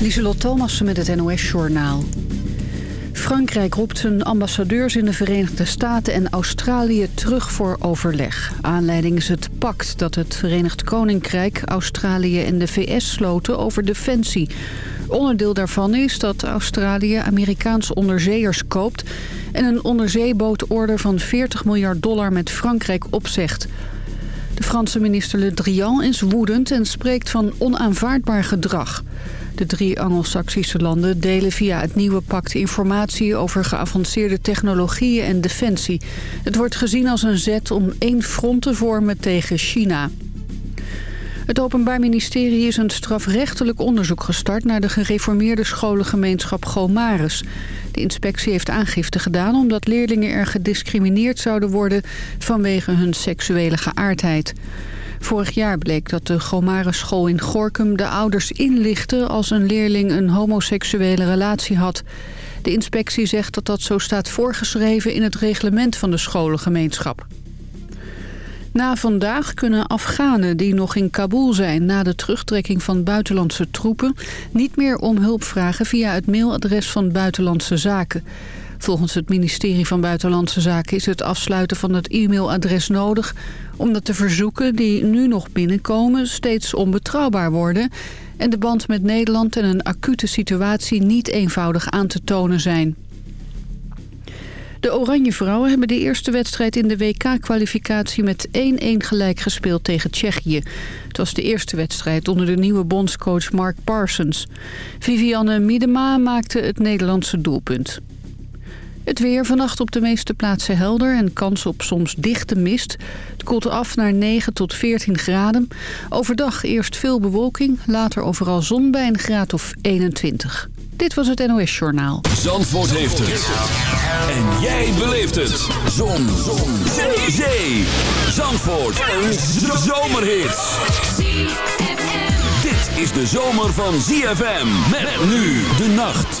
Lieselot Thomassen met het NOS-journaal. Frankrijk roept zijn ambassadeurs in de Verenigde Staten en Australië terug voor overleg. Aanleiding is het pact dat het Verenigd Koninkrijk, Australië en de VS sloten over defensie. Onderdeel daarvan is dat Australië Amerikaanse onderzeeërs koopt... en een onderzeebootorder van 40 miljard dollar met Frankrijk opzegt. De Franse minister Le Drian is woedend en spreekt van onaanvaardbaar gedrag... De drie Anglo-Saxische landen delen via het nieuwe pact informatie over geavanceerde technologieën en defensie. Het wordt gezien als een zet om één front te vormen tegen China. Het Openbaar Ministerie is een strafrechtelijk onderzoek gestart... naar de gereformeerde scholengemeenschap Gomaris. De inspectie heeft aangifte gedaan omdat leerlingen er gediscrimineerd zouden worden... vanwege hun seksuele geaardheid. Vorig jaar bleek dat de Gomare school in Gorkum de ouders inlichtte... als een leerling een homoseksuele relatie had. De inspectie zegt dat dat zo staat voorgeschreven in het reglement van de scholengemeenschap. Na vandaag kunnen Afghanen die nog in Kabul zijn na de terugtrekking van buitenlandse troepen... niet meer om hulp vragen via het mailadres van Buitenlandse Zaken. Volgens het ministerie van Buitenlandse Zaken is het afsluiten van het e-mailadres nodig... omdat de verzoeken die nu nog binnenkomen steeds onbetrouwbaar worden... en de band met Nederland en een acute situatie niet eenvoudig aan te tonen zijn. De Oranje Vrouwen hebben de eerste wedstrijd in de WK-kwalificatie met 1-1 gelijk gespeeld tegen Tsjechië. Het was de eerste wedstrijd onder de nieuwe bondscoach Mark Parsons. Vivianne Miedema maakte het Nederlandse doelpunt. Het weer vannacht op de meeste plaatsen helder en kans op soms dichte mist. Het koelt af naar 9 tot 14 graden. Overdag eerst veel bewolking, later overal zon bij een graad of 21. Dit was het NOS Journaal. Zandvoort heeft het. En jij beleeft het. Zon. zon. Zee. Zee. Zandvoort. Een zomerhit. Dit is de zomer van ZFM. Met nu de nacht.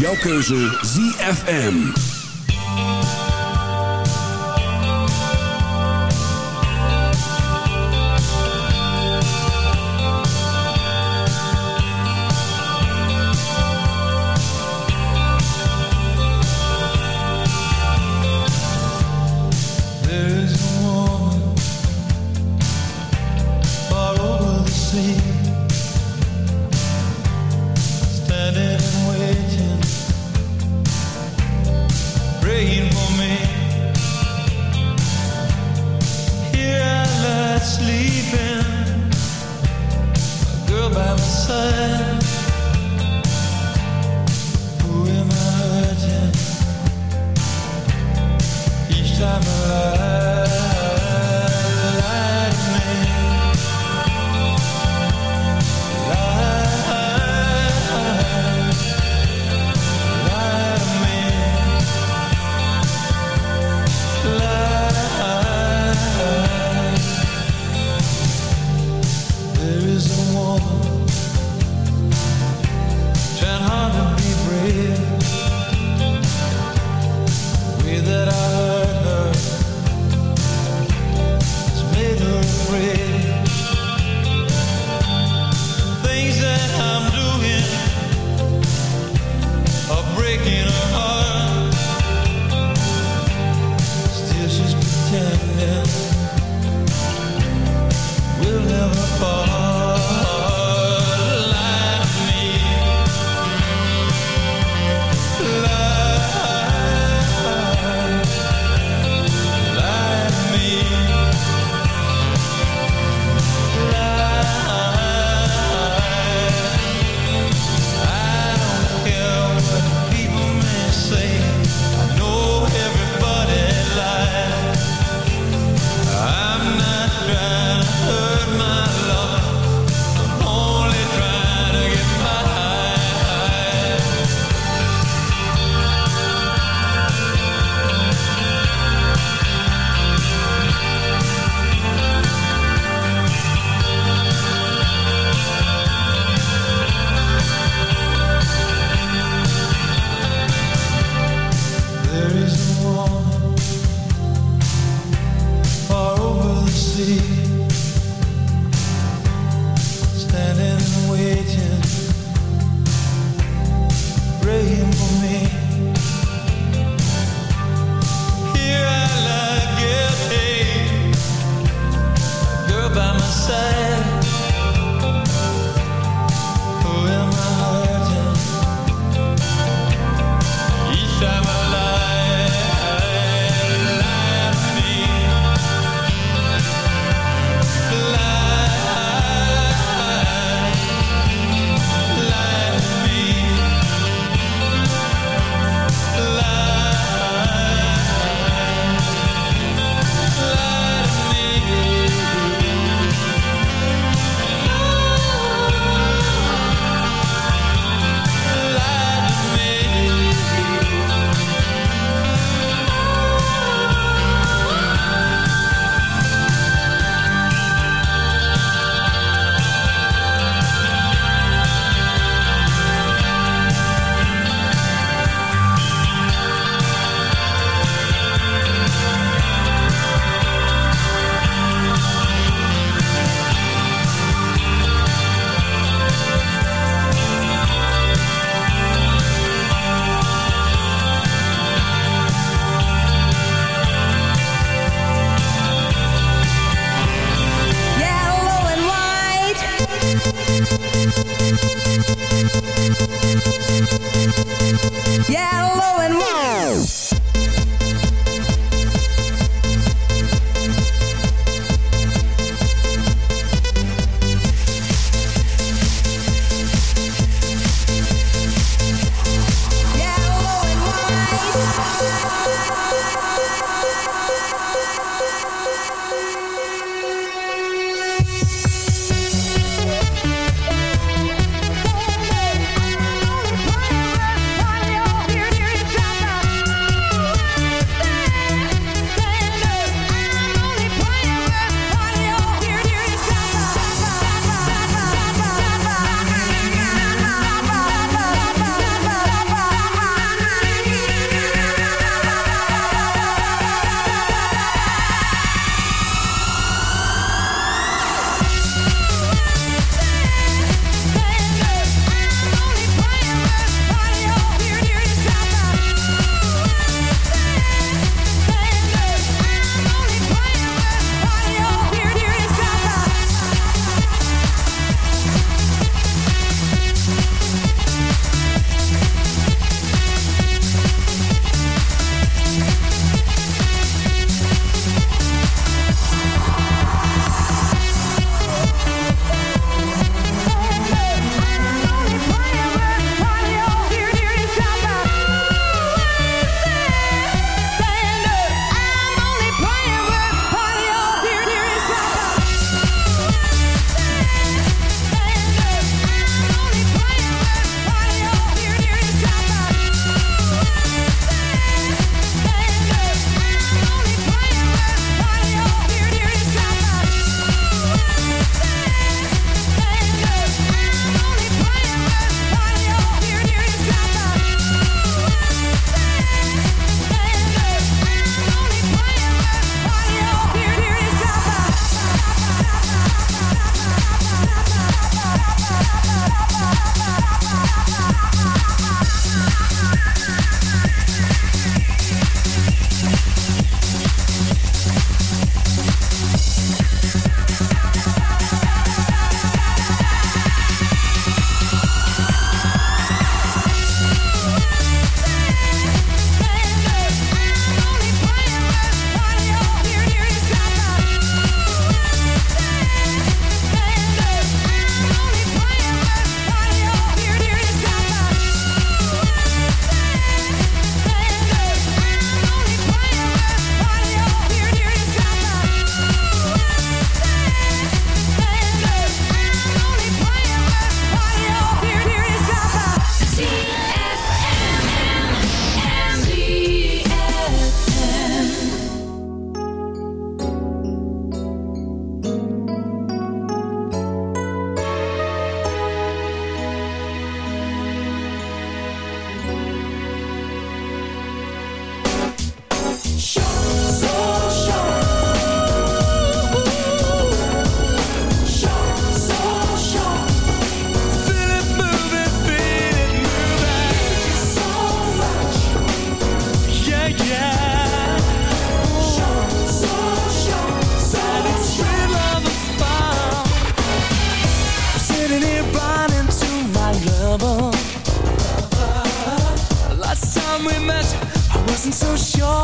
Jouw keuze ZFM.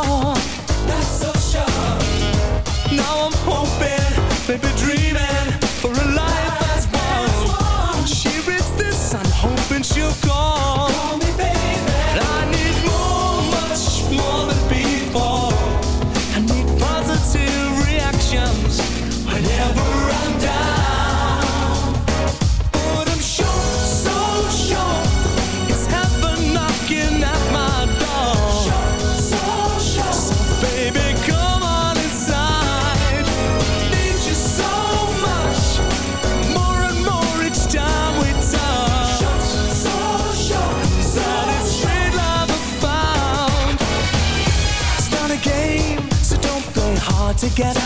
Sure. Not so sure. Now I'm hoping, maybe together.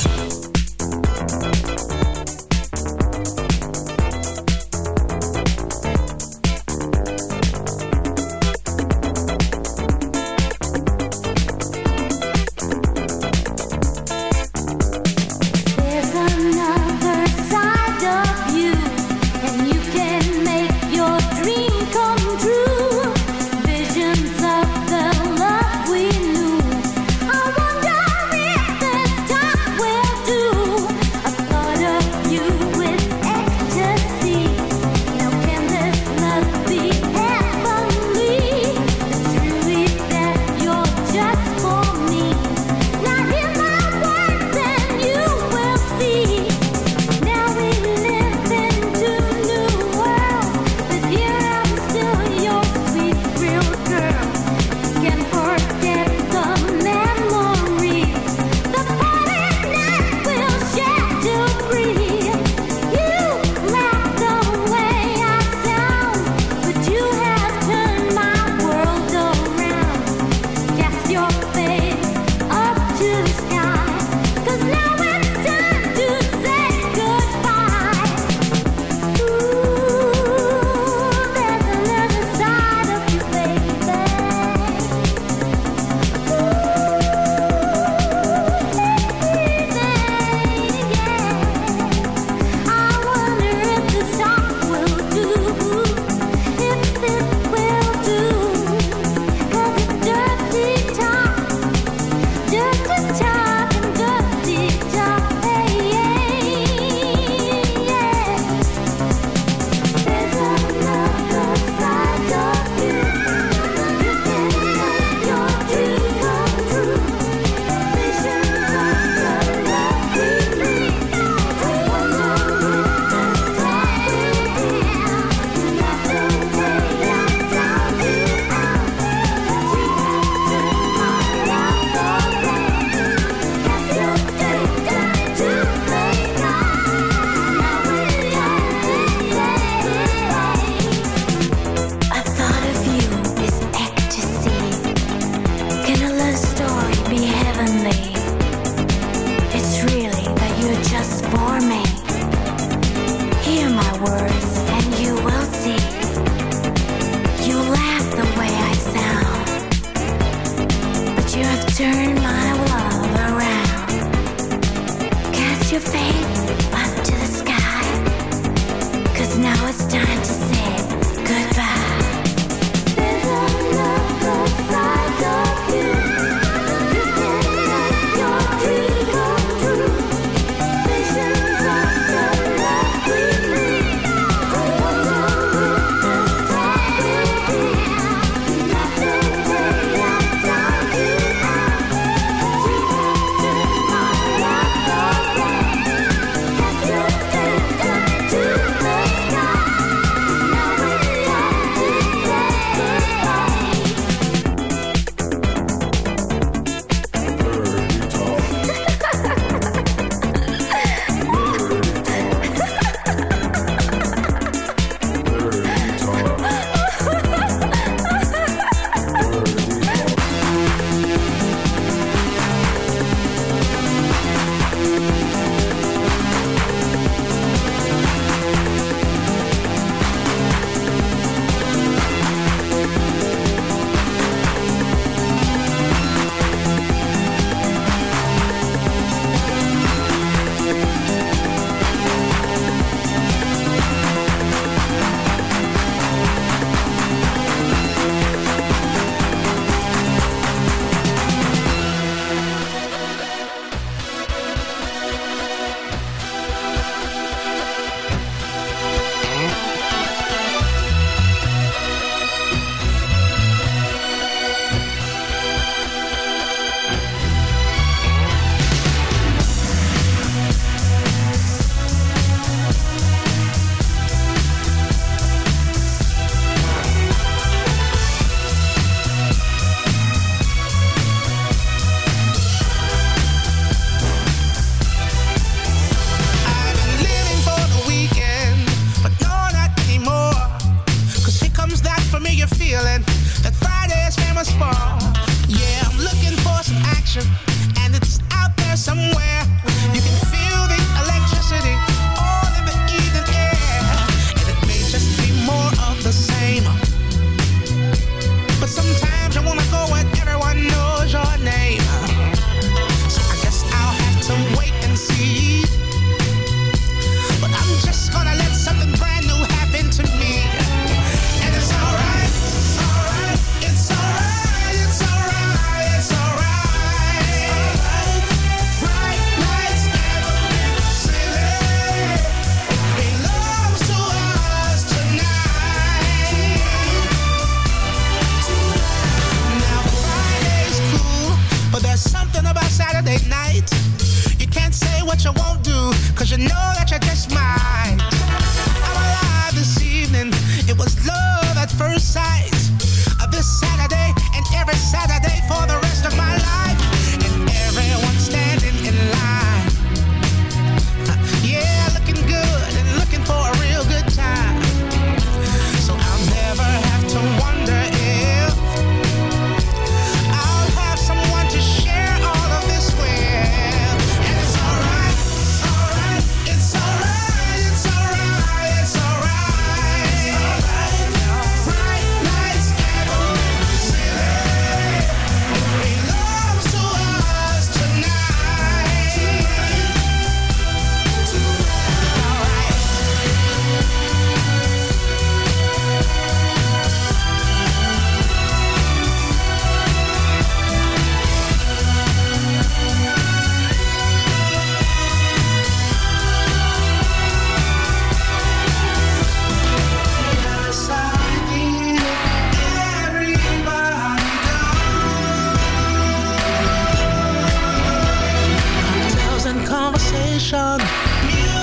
Conversation, music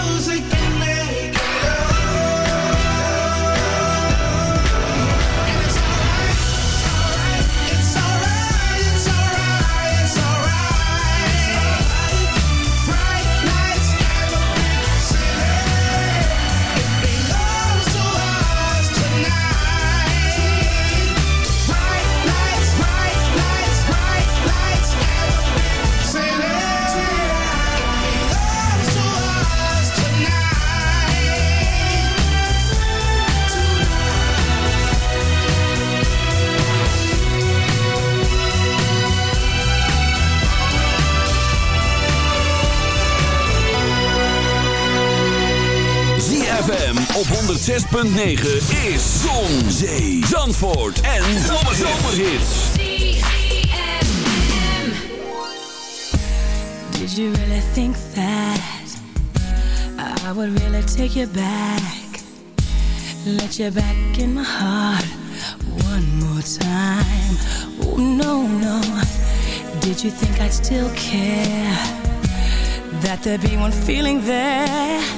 106.9 is Zon, Zee, Zandvoort en Zomerhits. Did you really think that I would really take you back? Let you back in my heart one more time. Oh, no, no. Did you think I'd still care? That there'd be one feeling there?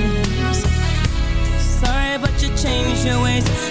change your ways.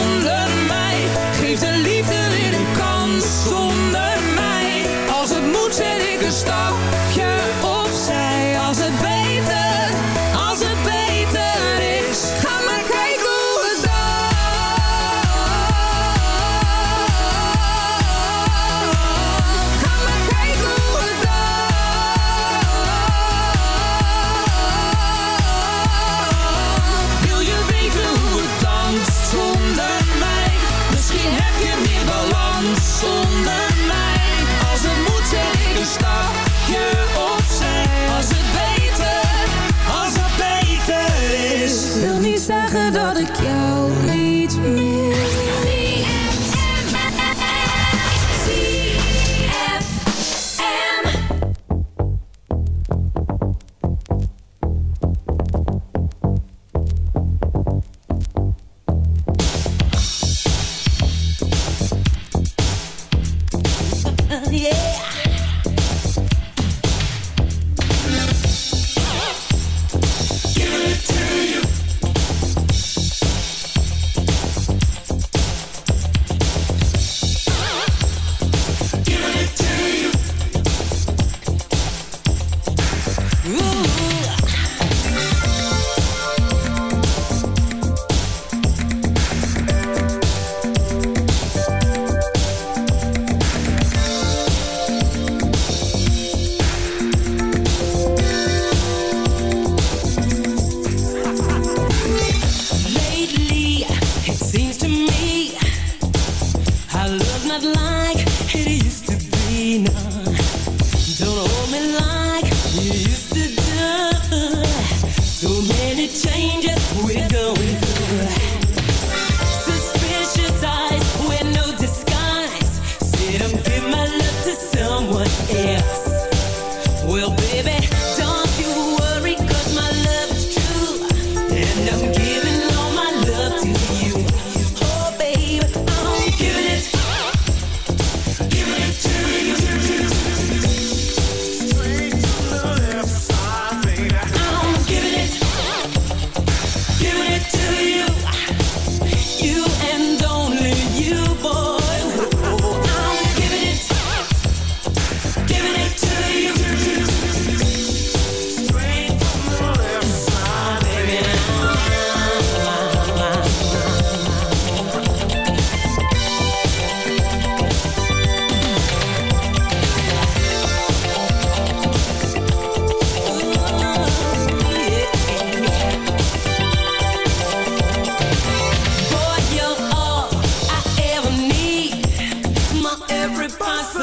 zet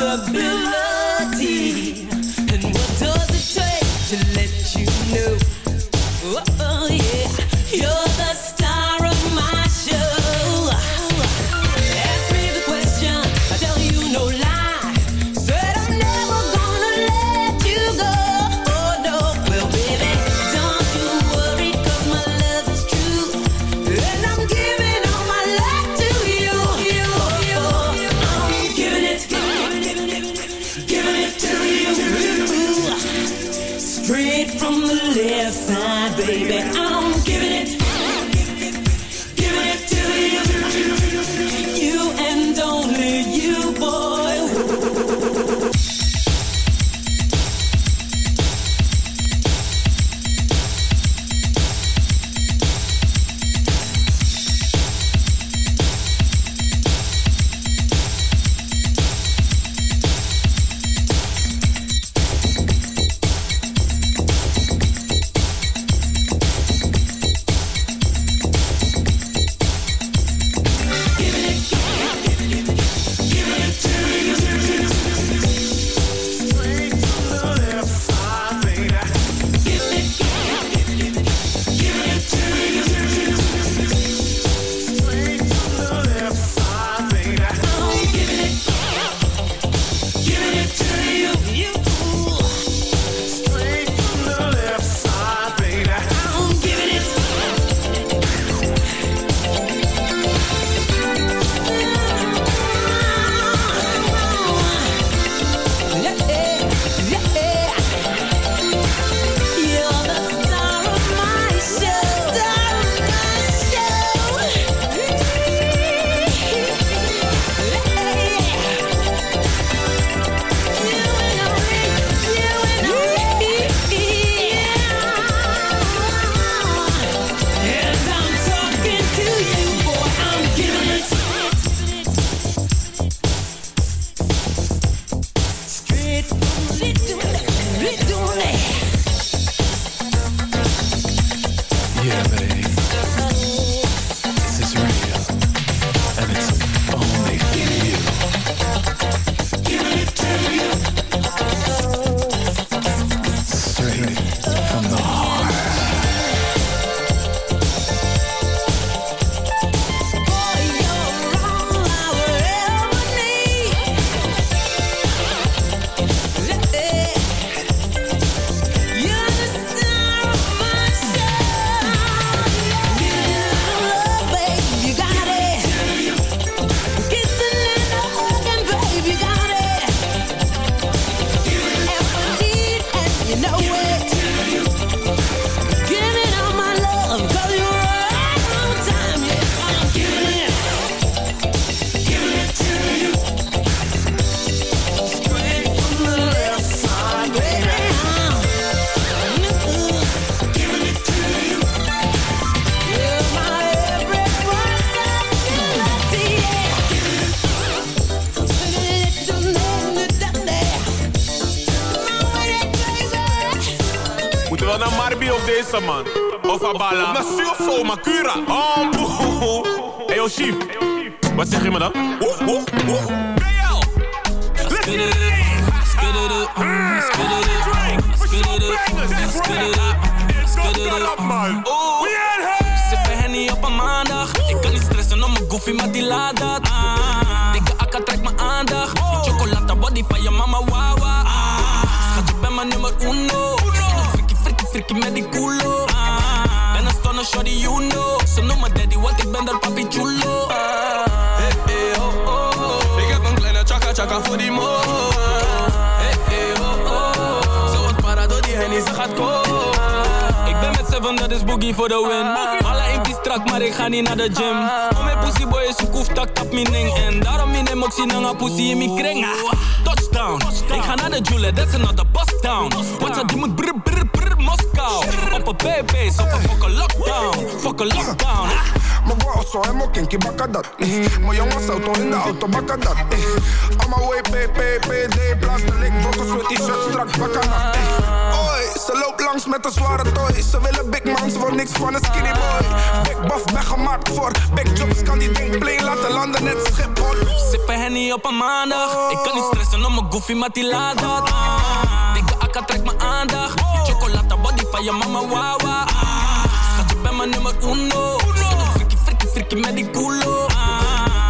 And what does it take to let you know? Oh, oh yeah, you're Oh boe. Hey, yo chief. Wat zeg je me dan? oeh, oeh. Hey, yo. Let's get it Let's it up, ah. spit it Let's spit it up, spit it up, spit it up, man. Oeh, sippen Henny op een maandag. Ik kan niet stressen om mijn goofy, maar die laat dat. Ah. Ah. Dikke akka trekt mijn aandacht. Oh. Die chocolata body van je mama, wawa. Schat, je bent mijn nummer uno. Frikkie, frikkie, frikkie met die culo. Ben een stunner, shorty, you know. Dat is boogie voor de win. Alle impies strak, maar ik ga niet naar de gym. Om mijn pussy boy is koef, tak tap mijn ding. En daarom in hem ook zien een pussy in mijn kring. Ah, Touchdown, ik ga naar de Jule, that's another bust down. Wat je die moet brr brr brr Moskou. Op een baby's, op een fucking lockdown. Fucking lockdown. Mijn bro zo helemaal kinky bakken dat. eh. Mijn jongens auto in de auto bakken dat. eh. Allemaal way PPPD, blaas de lik, brokken, sweat t-shirt, strak bakken dat. Eh. Ze loopt langs met een zware toy. Ze willen big man, ze wil niks van een skinny boy. Big buff, ben gemaakt voor big jobs, kan die ding play laten landen net Schiphol. Sippen henny op een maandag. Ik kan niet stressen om mijn goofy, maar die laat dat. Dikke akka trekt mijn aandacht. Die chocolate body van je mama, wawa. Schat, je bent mijn nummer uno. Frikkie, frikkie, frikkie met die culo.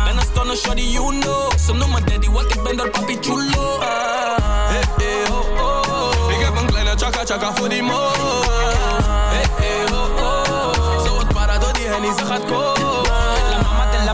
Ben een stunner, shorty, you know. Ze noemen daddy, want ik ben der papi chulo. Chaka chaka voor die mo. Hey, hey, oh, oh. Ze wordt para die hennie, gaat komen.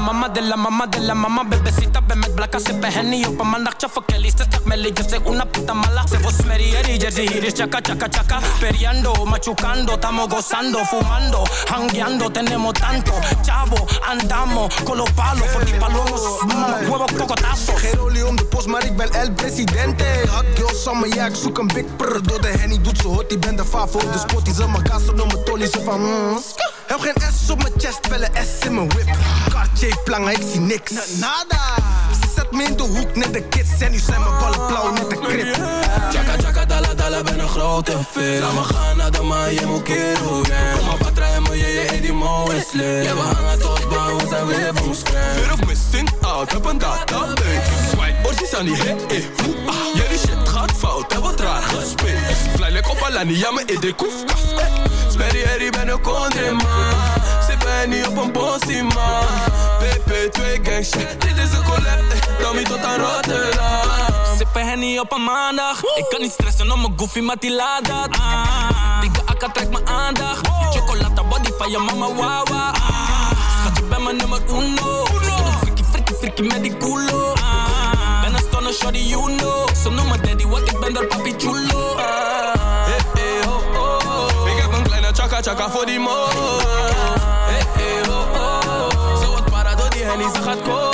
La mama de la mama de la mama Bebecita, ven met blakka, sippen henny op een maandagje Voor Kelly, ze stak me yo una puta mala Se vos merieri, jersey, hier is chaka, chaka, chaka Periando, machucando, estamos gozando Fumando, hangueando, tenemos tanto Chavo, andamos, con los palos Voor die palomos, mama, huevo, cocotazo Geen om de post, maar ik ben El Presidente. Hot girl summer, ja, ik zoek een big prr. Door de henny doet ze hot, die ben de favo de spot. Die ze mijn op mijn tolly, ze van mm. Heb geen S op mijn chest, wel een S in mijn whip. Cartier plangen, ik zie niks. nada. Ze zet me in de hoek, net de kids. En nu zijn mijn ballen blauw, net de krip. Chaka chaka dala dala ben een grote fit Laat me gaan naar de Miami Kero gang Kom maar patra en me je je die mo is lit Ja we hangen tot we zijn weer van scratch Fear of missing out, heb een database Swipe orsies aan die hit, eh hoe, ah. Jullie shit gaat fout, heb wat raar gespeeld. Fly like op Alani, ja me in de koef kaf eh. Sperry Harry ben een country man. Sippen niet op een bossie man. PP2 gang shit, dit is een collab eh. Tommy tot aan Rotterdam. Sippen henny op een maandag. Ik kan niet stressen om mijn goofy, maar die laat dat. Ah, Dikke akka trekt mijn aandacht. Die chocolate body van je mama, wawa. Ah, Mijn nummer uno. Frikkie, frikkie, frikkie met die culo. Ah, Ben een stunner, shorty, you know. Ze noemen daddy, want ik ben der papi chulo. Ah, hey, hey, oh, oh, oh. Ik heb een kleine chaka chaka voor die mo. Hey, hey, oh, oh, oh. Ze wordt para door die hennie, ze gaat komen